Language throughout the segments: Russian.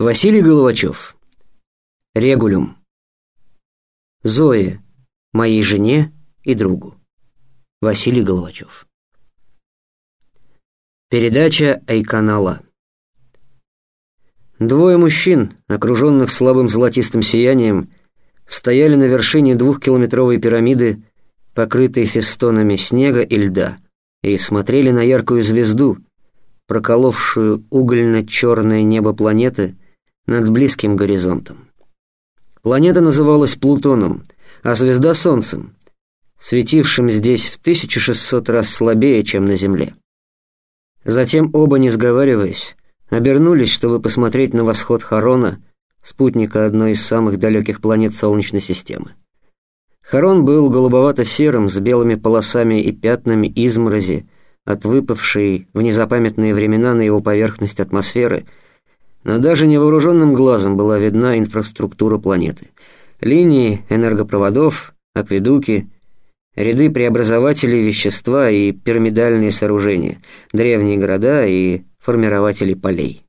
Василий Головачев. Регулюм. Зое, моей жене и другу. Василий Головачев. Передача Айканала. Двое мужчин, окруженных слабым золотистым сиянием, стояли на вершине двухкилометровой пирамиды, покрытой фестонами снега и льда, и смотрели на яркую звезду, проколовшую угольно-черное небо планеты над близким горизонтом. Планета называлась Плутоном, а звезда — Солнцем, светившим здесь в 1600 раз слабее, чем на Земле. Затем оба, не сговариваясь, обернулись, чтобы посмотреть на восход Харона, спутника одной из самых далеких планет Солнечной системы. Харон был голубовато-серым, с белыми полосами и пятнами изморози, от выпавшей в незапамятные времена на его поверхность атмосферы — но даже невооруженным глазом была видна инфраструктура планеты. Линии энергопроводов, акведуки, ряды преобразователей вещества и пирамидальные сооружения, древние города и формирователи полей.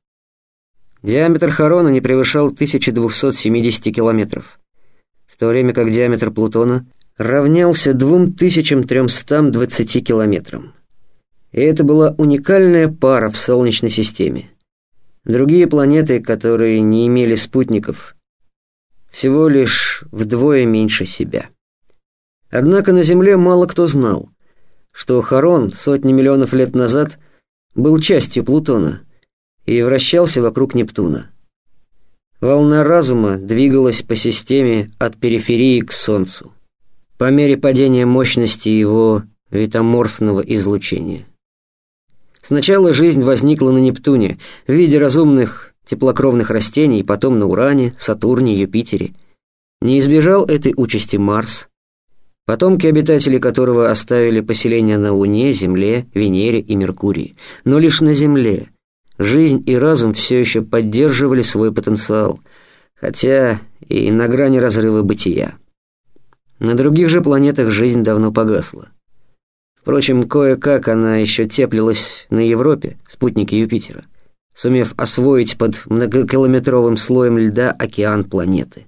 Диаметр Харона не превышал 1270 километров, в то время как диаметр Плутона равнялся 2320 километрам. И это была уникальная пара в Солнечной системе. Другие планеты, которые не имели спутников, всего лишь вдвое меньше себя. Однако на Земле мало кто знал, что Харон сотни миллионов лет назад был частью Плутона и вращался вокруг Нептуна. Волна разума двигалась по системе от периферии к Солнцу, по мере падения мощности его витаморфного излучения. Сначала жизнь возникла на Нептуне в виде разумных теплокровных растений, потом на Уране, Сатурне, Юпитере. Не избежал этой участи Марс, потомки обитателей которого оставили поселения на Луне, Земле, Венере и Меркурии. Но лишь на Земле жизнь и разум все еще поддерживали свой потенциал, хотя и на грани разрыва бытия. На других же планетах жизнь давно погасла. Впрочем, кое-как она еще теплилась на Европе, спутнике Юпитера, сумев освоить под многокилометровым слоем льда океан планеты.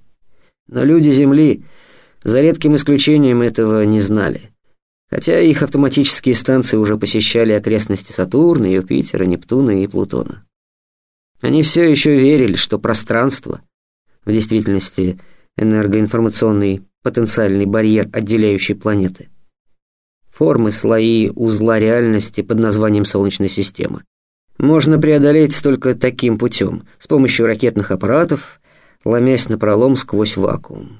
Но люди Земли, за редким исключением, этого не знали. Хотя их автоматические станции уже посещали окрестности Сатурна, Юпитера, Нептуна и Плутона. Они все еще верили, что пространство, в действительности энергоинформационный потенциальный барьер, отделяющий планеты, формы, слои узла реальности под названием Солнечная система. Можно преодолеть только таким путем, с помощью ракетных аппаратов, ломясь напролом сквозь вакуум.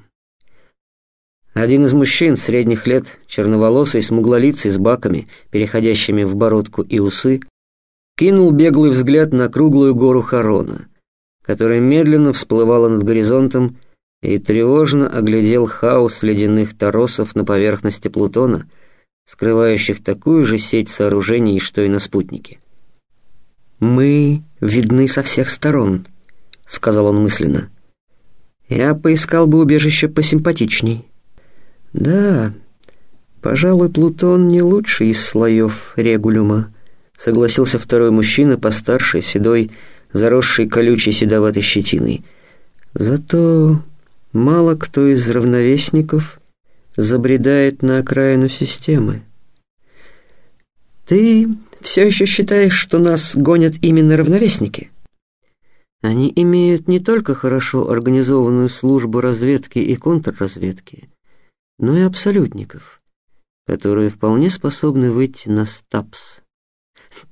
Один из мужчин средних лет, черноволосый, смуглолицый, с баками, переходящими в бородку и усы, кинул беглый взгляд на круглую гору Харона, которая медленно всплывала над горизонтом и тревожно оглядел хаос ледяных торосов на поверхности Плутона — скрывающих такую же сеть сооружений, что и на спутнике. «Мы видны со всех сторон», — сказал он мысленно. «Я поискал бы убежище посимпатичней». «Да, пожалуй, Плутон не лучший из слоев регулюма», — согласился второй мужчина, постарше, седой, заросший колючей седоватой щетиной. «Зато мало кто из равновесников забредает на окраину системы. Ты все еще считаешь, что нас гонят именно равновесники? Они имеют не только хорошо организованную службу разведки и контрразведки, но и абсолютников, которые вполне способны выйти на стапс.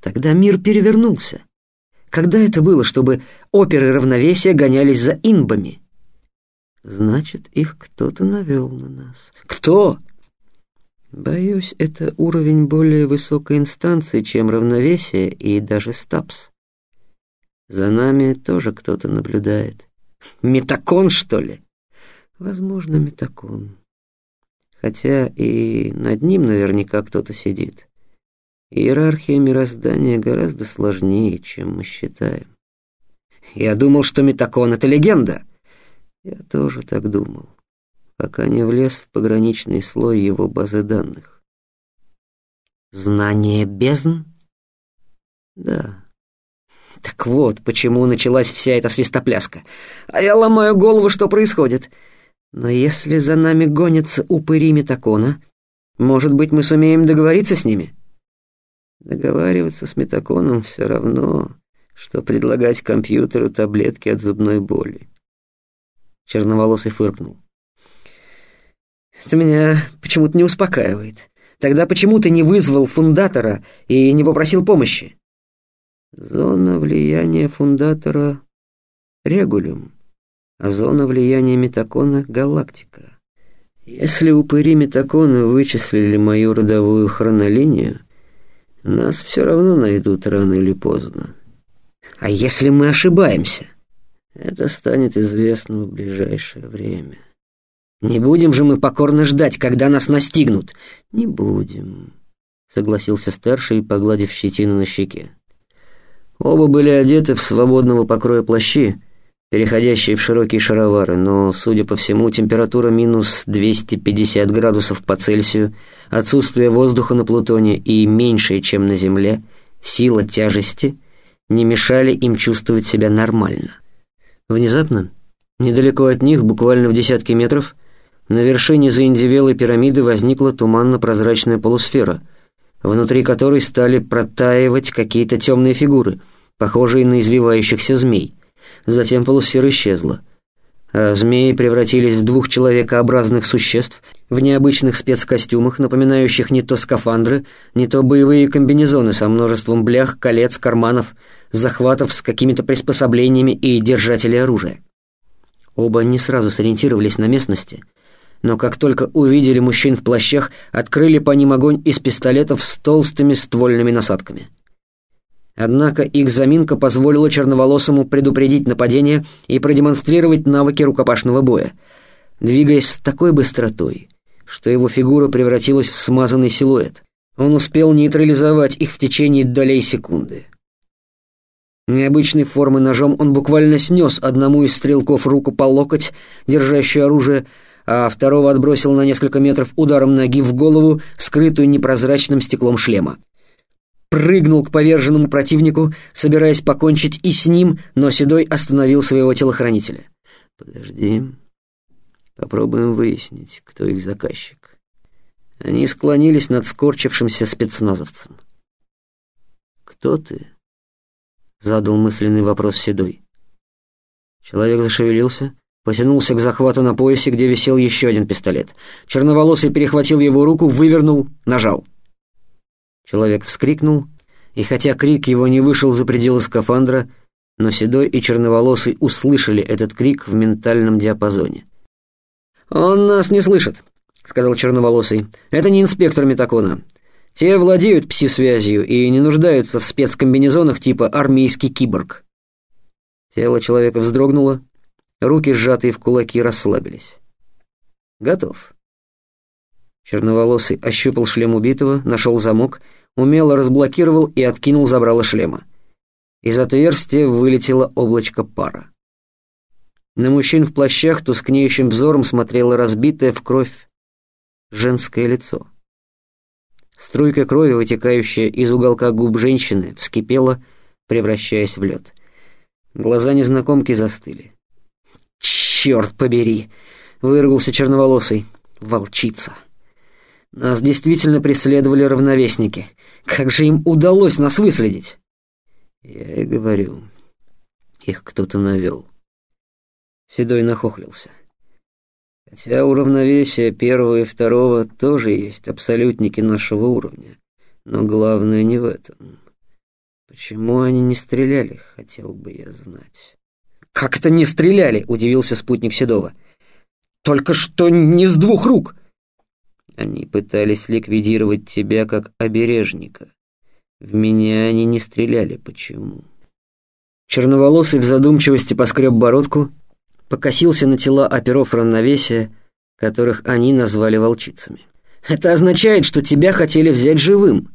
Тогда мир перевернулся. Когда это было, чтобы оперы равновесия гонялись за инбами? Значит, их кто-то навел на нас. Кто? Боюсь, это уровень более высокой инстанции, чем равновесие и даже стапс. За нами тоже кто-то наблюдает. Метакон, что ли? Возможно, метакон. Хотя и над ним наверняка кто-то сидит. Иерархия мироздания гораздо сложнее, чем мы считаем. Я думал, что метакон — это легенда. Я тоже так думал, пока не влез в пограничный слой его базы данных. Знание бездн? Да. Так вот, почему началась вся эта свистопляска. А я ломаю голову, что происходит. Но если за нами гонятся упыри Метакона, может быть, мы сумеем договориться с ними? Договариваться с Метаконом все равно, что предлагать компьютеру таблетки от зубной боли. Черноволосый фыркнул. Это меня почему-то не успокаивает. Тогда почему ты не вызвал фундатора и не попросил помощи? Зона влияния фундатора — регулюм, а зона влияния метакона — галактика. Если упыри метакона вычислили мою родовую хронолинию, нас все равно найдут рано или поздно. А если мы ошибаемся? Это станет известно в ближайшее время. Не будем же мы покорно ждать, когда нас настигнут. Не будем, согласился старший, погладив щетину на щеке. Оба были одеты в свободного покроя плащи, переходящие в широкие шаровары, но, судя по всему, температура минус 250 градусов по Цельсию, отсутствие воздуха на Плутоне и меньшее, чем на Земле, сила тяжести не мешали им чувствовать себя нормально. Внезапно, недалеко от них, буквально в десятки метров, на вершине заиндевелой пирамиды возникла туманно-прозрачная полусфера, внутри которой стали протаивать какие-то темные фигуры — похожие на извивающихся змей. Затем полусфера исчезла. А змеи превратились в двух человекообразных существ в необычных спецкостюмах, напоминающих не то скафандры, не то боевые комбинезоны со множеством блях, колец, карманов, захватов с какими-то приспособлениями и держателей оружия. Оба не сразу сориентировались на местности, но как только увидели мужчин в плащах, открыли по ним огонь из пистолетов с толстыми ствольными насадками. Однако их заминка позволила черноволосому предупредить нападение и продемонстрировать навыки рукопашного боя, двигаясь с такой быстротой, что его фигура превратилась в смазанный силуэт. Он успел нейтрализовать их в течение долей секунды. Необычной формы ножом он буквально снес одному из стрелков руку по локоть, держащую оружие, а второго отбросил на несколько метров ударом ноги в голову, скрытую непрозрачным стеклом шлема прыгнул к поверженному противнику, собираясь покончить и с ним, но Седой остановил своего телохранителя. «Подожди. Попробуем выяснить, кто их заказчик». Они склонились над скорчившимся спецназовцем. «Кто ты?» — задал мысленный вопрос Седой. Человек зашевелился, потянулся к захвату на поясе, где висел еще один пистолет. Черноволосый перехватил его руку, вывернул, нажал. Человек вскрикнул, и хотя крик его не вышел за пределы скафандра, но Седой и Черноволосый услышали этот крик в ментальном диапазоне. «Он нас не слышит», — сказал Черноволосый. «Это не инспектор Метакона. Те владеют пси-связью и не нуждаются в спецкомбинезонах типа армейский киборг». Тело человека вздрогнуло, руки, сжатые в кулаки, расслабились. «Готов». Черноволосый ощупал шлем убитого, нашел замок, умело разблокировал и откинул забрало шлема. Из отверстия вылетело облачко пара. На мужчин в плащах тускнеющим взором смотрело разбитое в кровь женское лицо. Струйка крови, вытекающая из уголка губ женщины, вскипела, превращаясь в лед. Глаза незнакомки застыли. «Черт побери!» — выругался черноволосый. «Волчица!» Нас действительно преследовали равновесники. Как же им удалось нас выследить? Я и говорю, их кто-то навел. Седой нахохлился. Хотя у равновесия первого и второго тоже есть абсолютники нашего уровня. Но главное не в этом. Почему они не стреляли, хотел бы я знать. «Как это не стреляли?» — удивился спутник Седова. «Только что не с двух рук!» Они пытались ликвидировать тебя как обережника. В меня они не стреляли. Почему? Черноволосый в задумчивости поскреб бородку, покосился на тела оперов равновесия, которых они назвали волчицами. Это означает, что тебя хотели взять живым.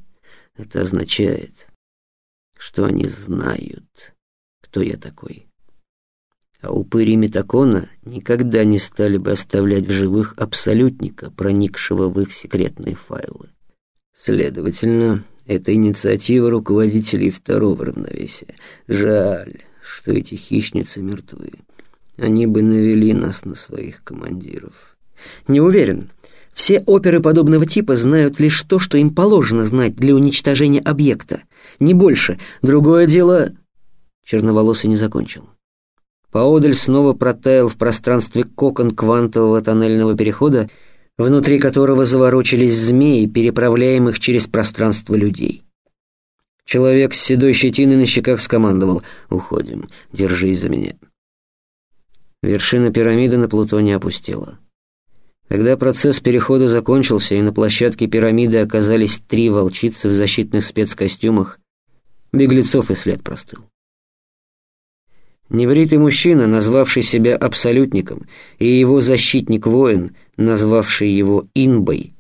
Это означает, что они знают, кто я такой. А упыри Метакона никогда не стали бы оставлять в живых абсолютника, проникшего в их секретные файлы. Следовательно, Это инициатива руководителей второго равновесия. Жаль, что эти хищницы мертвы. Они бы навели нас на своих командиров. Не уверен. Все оперы подобного типа знают лишь то, что им положено знать для уничтожения объекта. Не больше. Другое дело... Черноволосый не закончил. Поодаль снова протаял в пространстве кокон квантового тоннельного перехода, внутри которого заворочились змеи, переправляемых через пространство людей. Человек с седой щетиной на щеках скомандовал «Уходим, держись за меня». Вершина пирамиды на Плутоне опустела. Когда процесс перехода закончился и на площадке пирамиды оказались три волчицы в защитных спецкостюмах, беглецов и след простыл. Небритый мужчина, назвавший себя абсолютником, и его защитник-воин, назвавший его Инбой,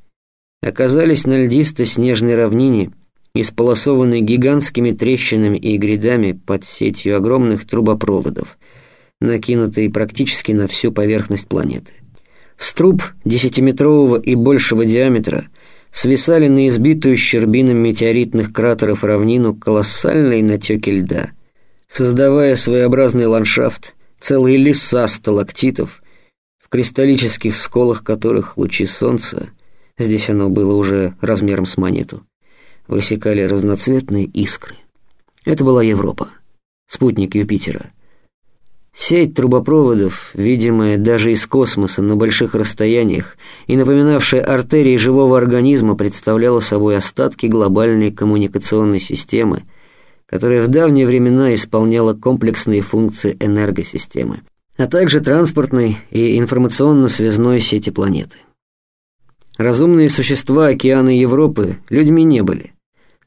оказались на льдисто-снежной равнине, исполосованной гигантскими трещинами и грядами под сетью огромных трубопроводов, накинутой практически на всю поверхность планеты. С труб десятиметрового и большего диаметра свисали на избитую щербином метеоритных кратеров равнину колоссальные натеки льда – создавая своеобразный ландшафт, целые леса сталактитов, в кристаллических сколах которых лучи солнца, здесь оно было уже размером с монету, высекали разноцветные искры. Это была Европа, спутник Юпитера. Сеть трубопроводов, видимая даже из космоса на больших расстояниях и напоминавшая артерии живого организма, представляла собой остатки глобальной коммуникационной системы – которая в давние времена исполняла комплексные функции энергосистемы, а также транспортной и информационно-связной сети планеты. Разумные существа океана Европы людьми не были.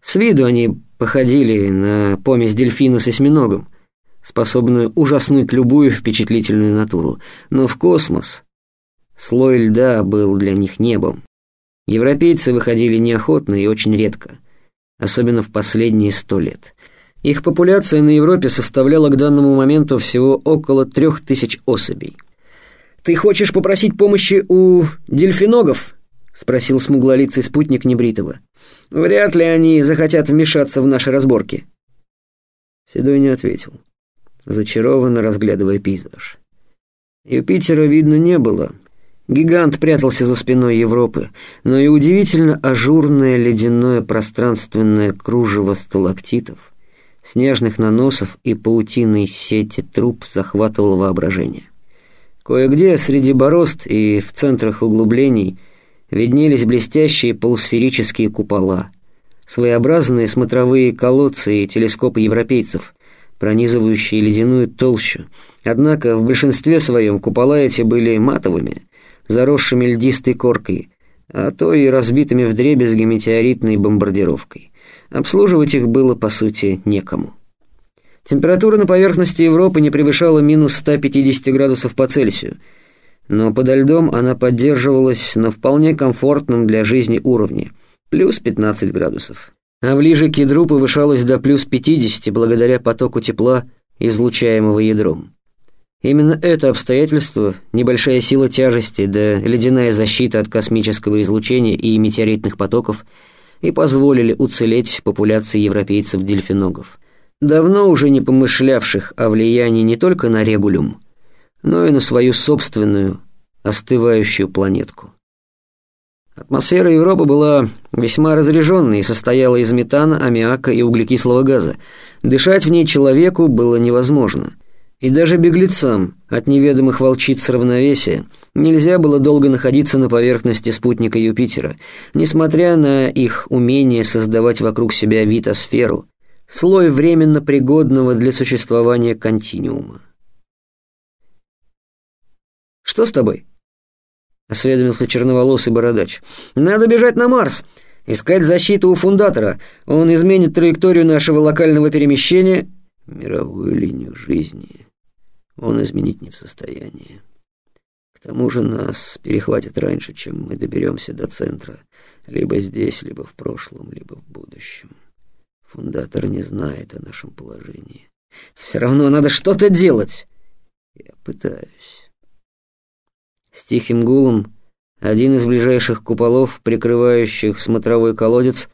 С виду они походили на помесь дельфина с осьминогом, способную ужаснуть любую впечатлительную натуру, но в космос слой льда был для них небом. Европейцы выходили неохотно и очень редко, особенно в последние сто лет. Их популяция на Европе составляла к данному моменту всего около трех тысяч особей. «Ты хочешь попросить помощи у дельфиногов?» — спросил смуглолицый спутник Небритова. «Вряд ли они захотят вмешаться в наши разборки». Седой не ответил, зачарованно разглядывая пейзаж. Юпитера видно не было. Гигант прятался за спиной Европы, но и удивительно ажурное ледяное пространственное кружево сталактитов снежных наносов и паутиной сети труб захватывало воображение. Кое-где среди борозд и в центрах углублений виднелись блестящие полусферические купола, своеобразные смотровые колодцы и телескопы европейцев, пронизывающие ледяную толщу. Однако в большинстве своем купола эти были матовыми, заросшими льдистой коркой, а то и разбитыми вдребезги метеоритной бомбардировкой. Обслуживать их было, по сути, некому. Температура на поверхности Европы не превышала минус 150 градусов по Цельсию, но подо льдом она поддерживалась на вполне комфортном для жизни уровне – плюс 15 градусов. А ближе к ядру повышалась до плюс 50 благодаря потоку тепла, излучаемого ядром. Именно это обстоятельство, небольшая сила тяжести да ледяная защита от космического излучения и метеоритных потоков – и позволили уцелеть популяции европейцев-дельфиногов, давно уже не помышлявших о влиянии не только на регулюм, но и на свою собственную остывающую планетку. Атмосфера Европы была весьма разреженной и состояла из метана, аммиака и углекислого газа. Дышать в ней человеку было невозможно. И даже беглецам от неведомых волчиц равновесия нельзя было долго находиться на поверхности спутника Юпитера, несмотря на их умение создавать вокруг себя витосферу, слой временно пригодного для существования континуума. «Что с тобой?» — осведомился черноволосый бородач. «Надо бежать на Марс, искать защиту у фундатора. Он изменит траекторию нашего локального перемещения...» «Мировую линию жизни», он изменить не в состоянии. К тому же нас перехватят раньше, чем мы доберемся до центра, либо здесь, либо в прошлом, либо в будущем. Фундатор не знает о нашем положении. Все равно надо что-то делать. Я пытаюсь. С тихим гулом один из ближайших куполов, прикрывающих смотровой колодец,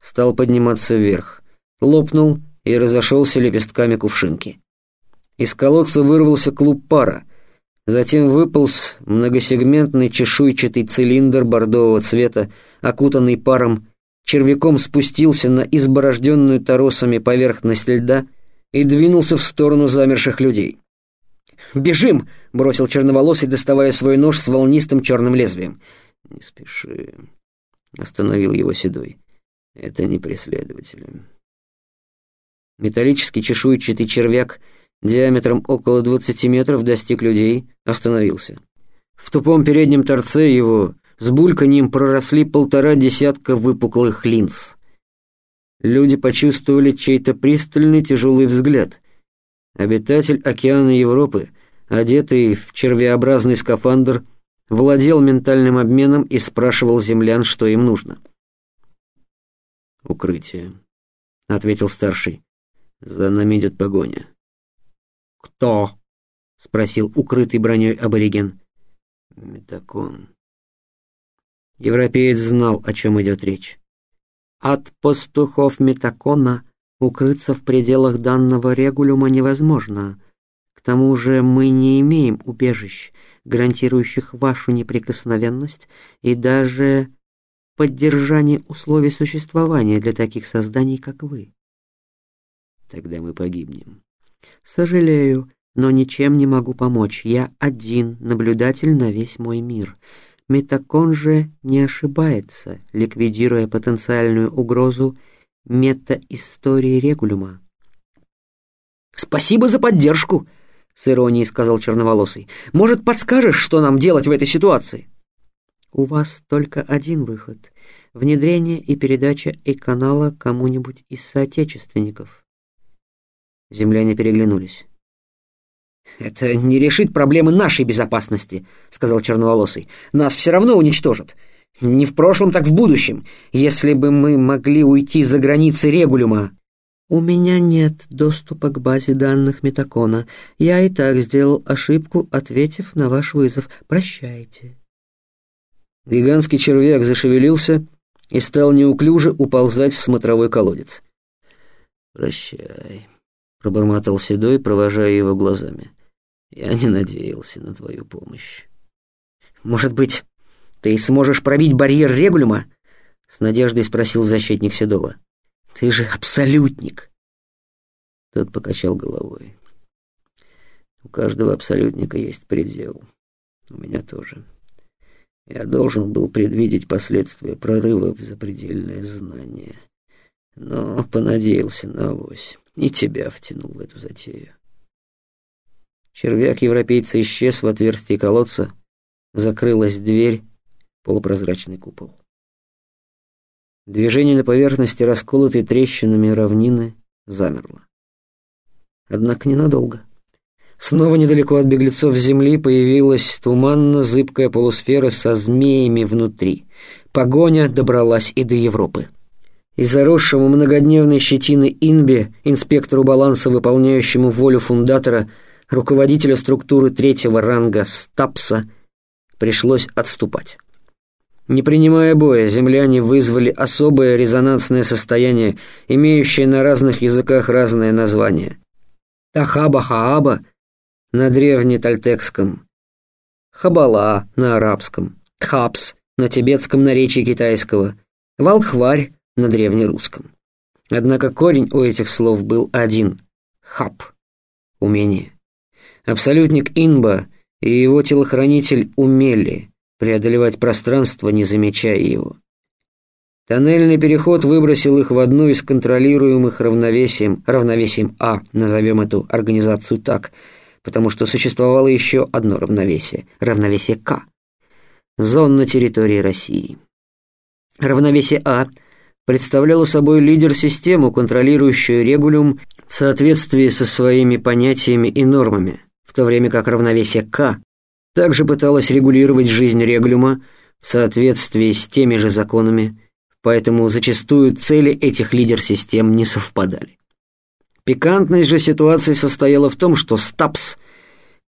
стал подниматься вверх, лопнул и разошелся лепестками кувшинки. Из колодца вырвался клуб пара, затем выполз многосегментный чешуйчатый цилиндр бордового цвета, окутанный паром, червяком спустился на изборожденную торосами поверхность льда и двинулся в сторону замерших людей. «Бежим!» — бросил черноволосый, доставая свой нож с волнистым черным лезвием. «Не спеши», — остановил его Седой. «Это не преследователи». Металлический чешуйчатый червяк диаметром около 20 метров достиг людей, остановился. В тупом переднем торце его с бульканьем проросли полтора десятка выпуклых линз. Люди почувствовали чей-то пристальный тяжелый взгляд. Обитатель океана Европы, одетый в червеобразный скафандр, владел ментальным обменом и спрашивал землян, что им нужно. «Укрытие», — ответил старший. «За нами идет погоня». «Кто?» — спросил укрытый броней абориген. «Метакон». Европеец знал, о чем идет речь. От пастухов Метакона укрыться в пределах данного регулюма невозможно. К тому же мы не имеем убежищ, гарантирующих вашу неприкосновенность и даже поддержание условий существования для таких созданий, как вы. Тогда мы погибнем. Сожалею, но ничем не могу помочь. Я один наблюдатель на весь мой мир. Метакон же не ошибается, ликвидируя потенциальную угрозу метаистории регулюма. «Спасибо за поддержку!» — с иронией сказал черноволосый. «Может, подскажешь, что нам делать в этой ситуации?» «У вас только один выход — внедрение и передача и-канала кому-нибудь из соотечественников». Земляне переглянулись. «Это не решит проблемы нашей безопасности», — сказал черноволосый. «Нас все равно уничтожат. Не в прошлом, так в будущем. Если бы мы могли уйти за границы регулюма». «У меня нет доступа к базе данных Метакона. Я и так сделал ошибку, ответив на ваш вызов. Прощайте». Гигантский червяк зашевелился и стал неуклюже уползать в смотровой колодец. «Прощай», — пробормотал Седой, провожая его глазами. Я не надеялся на твою помощь. Может быть, ты сможешь пробить барьер регулюма? С надеждой спросил защитник Седова. Ты же абсолютник. Тот покачал головой. У каждого абсолютника есть предел. У меня тоже. Я должен был предвидеть последствия прорыва в запредельное знание. Но понадеялся на авось. И тебя втянул в эту затею. Червяк европейца исчез в отверстии колодца, закрылась дверь, полупрозрачный купол. Движение на поверхности расколотой трещинами равнины замерло. Однако ненадолго. Снова недалеко от беглецов земли появилась туманно-зыбкая полусфера со змеями внутри. Погоня добралась и до Европы. И заросшему многодневной щетины Инбе, инспектору баланса, выполняющему волю фундатора, руководителя структуры третьего ранга Стапса, пришлось отступать. Не принимая боя, земляне вызвали особое резонансное состояние, имеющее на разных языках разное название. Тахаба-хааба на древнетальтекском, Хабала на арабском, Тхапс на тибетском наречии китайского, Волхварь на древнерусском. Однако корень у этих слов был один — хап — умение. Абсолютник Инба и его телохранитель умели преодолевать пространство, не замечая его. Тоннельный переход выбросил их в одну из контролируемых равновесием, равновесием А, назовем эту организацию так, потому что существовало еще одно равновесие, равновесие К, зон на территории России. Равновесие А представляло собой лидер-систему, контролирующую регулюм в соответствии со своими понятиями и нормами в то время как равновесие К также пыталось регулировать жизнь регулюма в соответствии с теми же законами, поэтому зачастую цели этих лидер-систем не совпадали. Пикантность же ситуации состояла в том, что Стапс,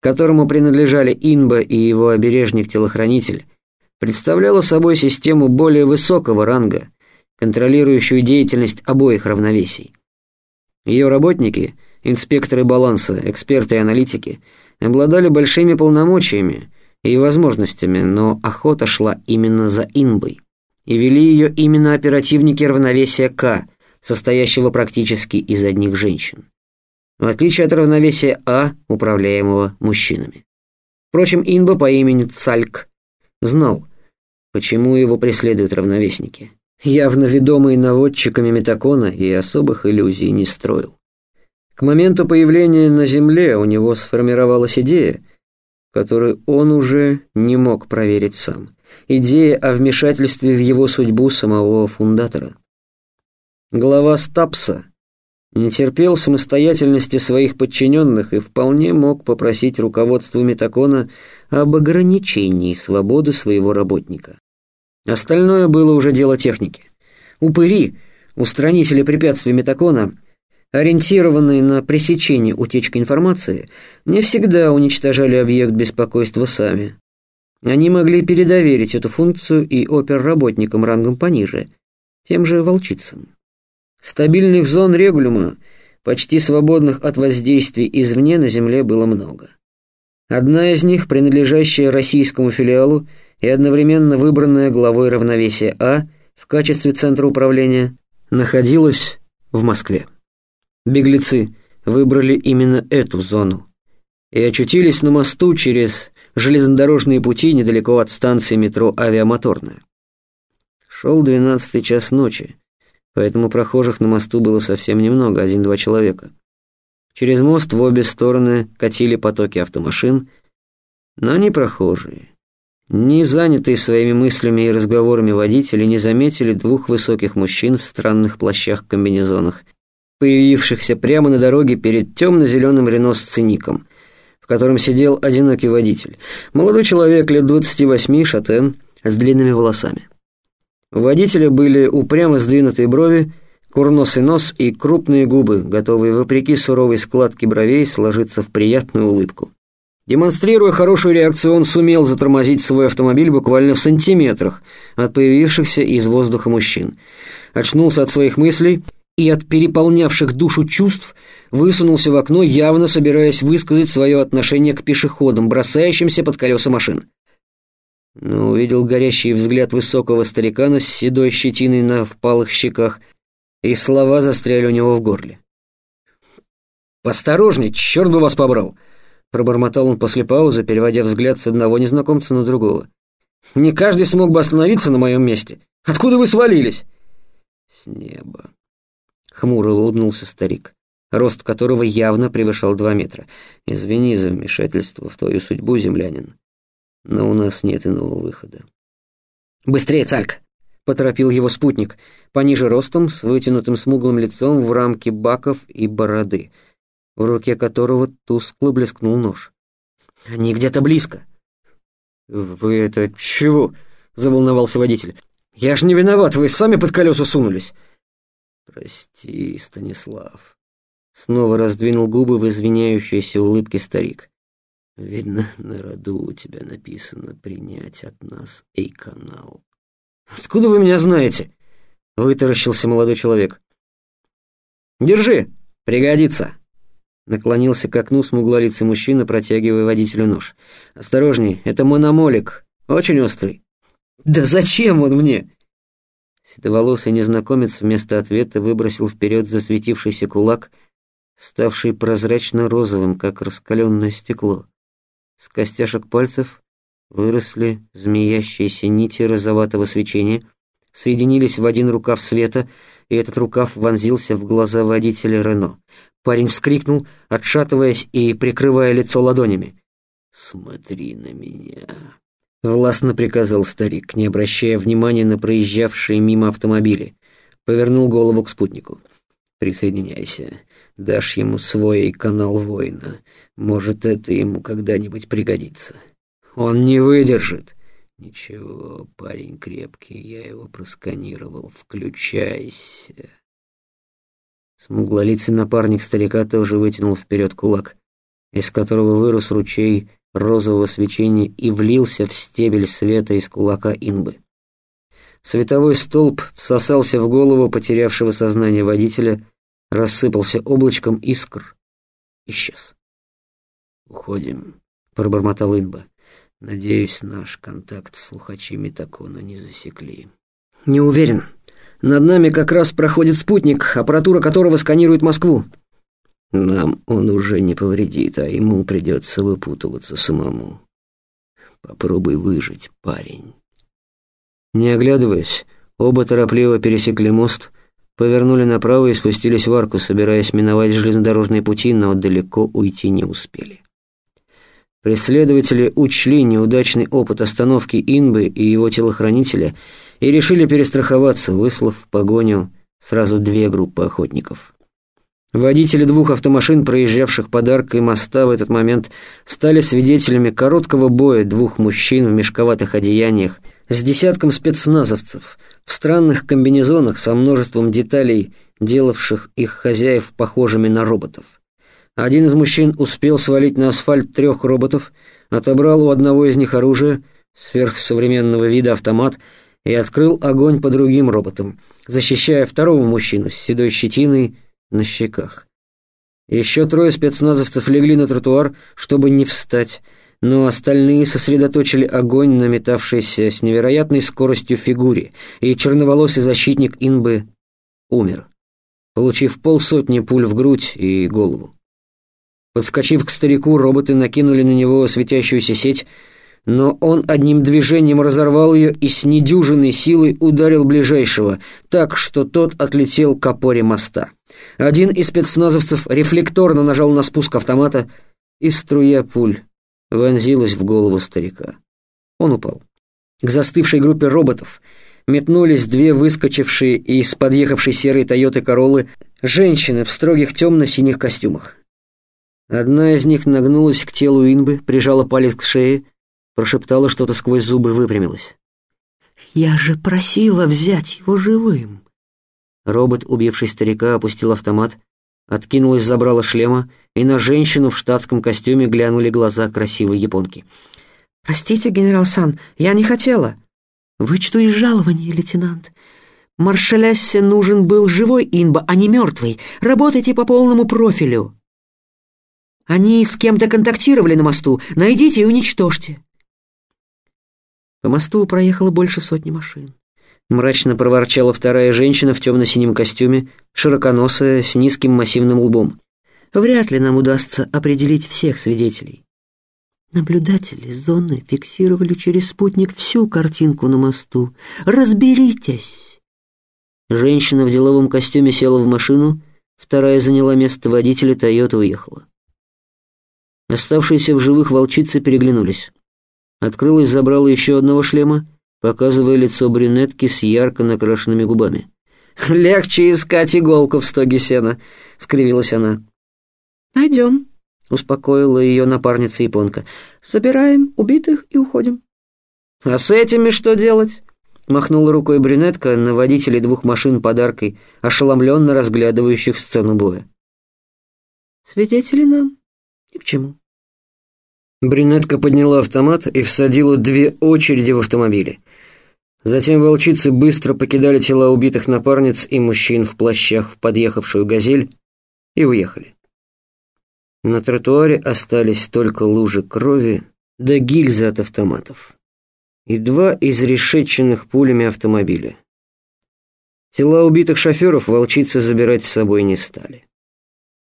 которому принадлежали Инба и его обережник-телохранитель, представляла собой систему более высокого ранга, контролирующую деятельность обоих равновесий. Ее работники, инспекторы баланса, эксперты и аналитики, обладали большими полномочиями и возможностями, но охота шла именно за Инбой. И вели ее именно оперативники равновесия К, состоящего практически из одних женщин. В отличие от равновесия А, управляемого мужчинами. Впрочем, Инба по имени Цальк знал, почему его преследуют равновесники. Явно ведомый наводчиками метакона и особых иллюзий не строил. К моменту появления на Земле у него сформировалась идея, которую он уже не мог проверить сам. Идея о вмешательстве в его судьбу самого фундатора. Глава Стапса не терпел самостоятельности своих подчиненных и вполне мог попросить руководство Метакона об ограничении свободы своего работника. Остальное было уже дело техники. Упыри, устранители препятствий Метакона, ориентированные на пресечение утечки информации, не всегда уничтожали объект беспокойства сами. Они могли передоверить эту функцию и оперработникам рангом пониже, тем же волчицам. Стабильных зон регулюма, почти свободных от воздействий извне, на Земле было много. Одна из них, принадлежащая российскому филиалу и одновременно выбранная главой равновесия А в качестве центра управления, находилась в Москве. Беглецы выбрали именно эту зону и очутились на мосту через железнодорожные пути недалеко от станции метро «Авиамоторная». Шел двенадцатый час ночи поэтому прохожих на мосту было совсем немного, один-два человека. Через мост в обе стороны катили потоки автомашин, но не прохожие. Ни занятые своими мыслями и разговорами водители не заметили двух высоких мужчин в странных плащах-комбинезонах, появившихся прямо на дороге перед темно-зеленым Рено с циником, в котором сидел одинокий водитель, молодой человек лет 28, шатен, с длинными волосами. У водителя были упрямо сдвинутые брови, курносый нос и крупные губы, готовые, вопреки суровой складке бровей, сложиться в приятную улыбку. Демонстрируя хорошую реакцию, он сумел затормозить свой автомобиль буквально в сантиметрах от появившихся из воздуха мужчин. Очнулся от своих мыслей и от переполнявших душу чувств высунулся в окно, явно собираясь высказать свое отношение к пешеходам, бросающимся под колеса машин но увидел горящий взгляд высокого старикана с седой щетиной на впалых щеках, и слова застряли у него в горле. «Посторожней, черт бы вас побрал!» Пробормотал он после паузы, переводя взгляд с одного незнакомца на другого. «Не каждый смог бы остановиться на моем месте. Откуда вы свалились?» «С неба», — хмуро улыбнулся старик, рост которого явно превышал два метра. «Извини за вмешательство в твою судьбу, землянин но у нас нет иного выхода. «Быстрее, Цальк!» — поторопил его спутник, пониже ростом, с вытянутым смуглым лицом в рамке баков и бороды, в руке которого тускло блескнул нож. «Они где-то близко!» «Вы это чего?» — заволновался водитель. «Я ж не виноват, вы сами под колеса сунулись!» «Прости, Станислав!» Снова раздвинул губы в извиняющейся улыбке старик. Видно, на роду у тебя написано принять от нас Эй-канал. Откуда вы меня знаете? Вытаращился молодой человек. Держи, пригодится. Наклонился к окну смуглолицый мужчина, протягивая водителю нож. Осторожней, это мономолик, очень острый. Да зачем он мне? Седоволосый незнакомец вместо ответа выбросил вперед засветившийся кулак, ставший прозрачно-розовым, как раскаленное стекло. С костяшек пальцев выросли змеящиеся нити розоватого свечения, соединились в один рукав света, и этот рукав вонзился в глаза водителя Рено. Парень вскрикнул, отшатываясь и прикрывая лицо ладонями. «Смотри на меня», — властно приказал старик, не обращая внимания на проезжавшие мимо автомобили. Повернул голову к спутнику. «Присоединяйся. Дашь ему свой канал воина. Может, это ему когда-нибудь пригодится. Он не выдержит. Ничего, парень крепкий, я его просканировал. Включайся. Смуглолицый напарник старика тоже вытянул вперед кулак, из которого вырос ручей розового свечения и влился в стебель света из кулака инбы. Световой столб всосался в голову потерявшего сознание водителя, рассыпался облачком искр, исчез. «Уходим», — пробормотал Инба. «Надеюсь, наш контакт с слухачи Метакона не засекли». «Не уверен. Над нами как раз проходит спутник, аппаратура которого сканирует Москву». «Нам он уже не повредит, а ему придется выпутываться самому. Попробуй выжить, парень». Не оглядываясь, оба торопливо пересекли мост, повернули направо и спустились в арку, собираясь миновать железнодорожные пути, но далеко уйти не успели. Преследователи учли неудачный опыт остановки Инбы и его телохранителя и решили перестраховаться, выслав в погоню сразу две группы охотников. Водители двух автомашин, проезжавших под аркой моста в этот момент, стали свидетелями короткого боя двух мужчин в мешковатых одеяниях с десятком спецназовцев в странных комбинезонах со множеством деталей, делавших их хозяев похожими на роботов. Один из мужчин успел свалить на асфальт трех роботов, отобрал у одного из них оружие, сверхсовременного вида автомат, и открыл огонь по другим роботам, защищая второго мужчину с седой щетиной на щеках. Еще трое спецназовцев легли на тротуар, чтобы не встать, но остальные сосредоточили огонь на метавшейся с невероятной скоростью фигуре, и черноволосый защитник Инбы умер, получив полсотни пуль в грудь и голову. Подскочив к старику, роботы накинули на него светящуюся сеть, но он одним движением разорвал ее и с недюжиной силой ударил ближайшего, так что тот отлетел к опоре моста. Один из спецназовцев рефлекторно нажал на спуск автомата, и струя пуль вонзилась в голову старика. Он упал. К застывшей группе роботов метнулись две выскочившие из подъехавшей серой Тойоты Короллы женщины в строгих темно-синих костюмах. Одна из них нагнулась к телу Инбы, прижала палец к шее, прошептала что-то сквозь зубы, выпрямилась. «Я же просила взять его живым!» Робот, убивший старика, опустил автомат, откинулась забрала шлема, и на женщину в штатском костюме глянули глаза красивой японки. «Простите, генерал Сан, я не хотела». «Вычту из жалования, лейтенант. Маршаляссе нужен был живой инба, а не мертвый. Работайте по полному профилю». «Они с кем-то контактировали на мосту. Найдите и уничтожьте». По мосту проехало больше сотни машин. Мрачно проворчала вторая женщина в темно-синем костюме, широконосая, с низким массивным лбом. Вряд ли нам удастся определить всех свидетелей. Наблюдатели зоны фиксировали через спутник всю картинку на мосту. Разберитесь. Женщина в деловом костюме села в машину, вторая заняла место водителя, Тойота уехала. Оставшиеся в живых волчицы переглянулись. Открылась забрала еще одного шлема, показывая лицо брюнетки с ярко накрашенными губами. «Легче искать иголку в стоге сена», — скривилась она. «Найдем», — успокоила ее напарница-японка. «Собираем убитых и уходим». «А с этими что делать?» — махнула рукой брюнетка на водителей двух машин подаркой, ошеломленно разглядывающих сцену боя. «Свидетели нам ни к чему». Брюнетка подняла автомат и всадила две очереди в автомобиле. Затем волчицы быстро покидали тела убитых напарниц и мужчин в плащах в подъехавшую «Газель» и уехали. На тротуаре остались только лужи крови да гильзы от автоматов и два изрешеченных пулями автомобиля. Тела убитых шоферов волчицы забирать с собой не стали.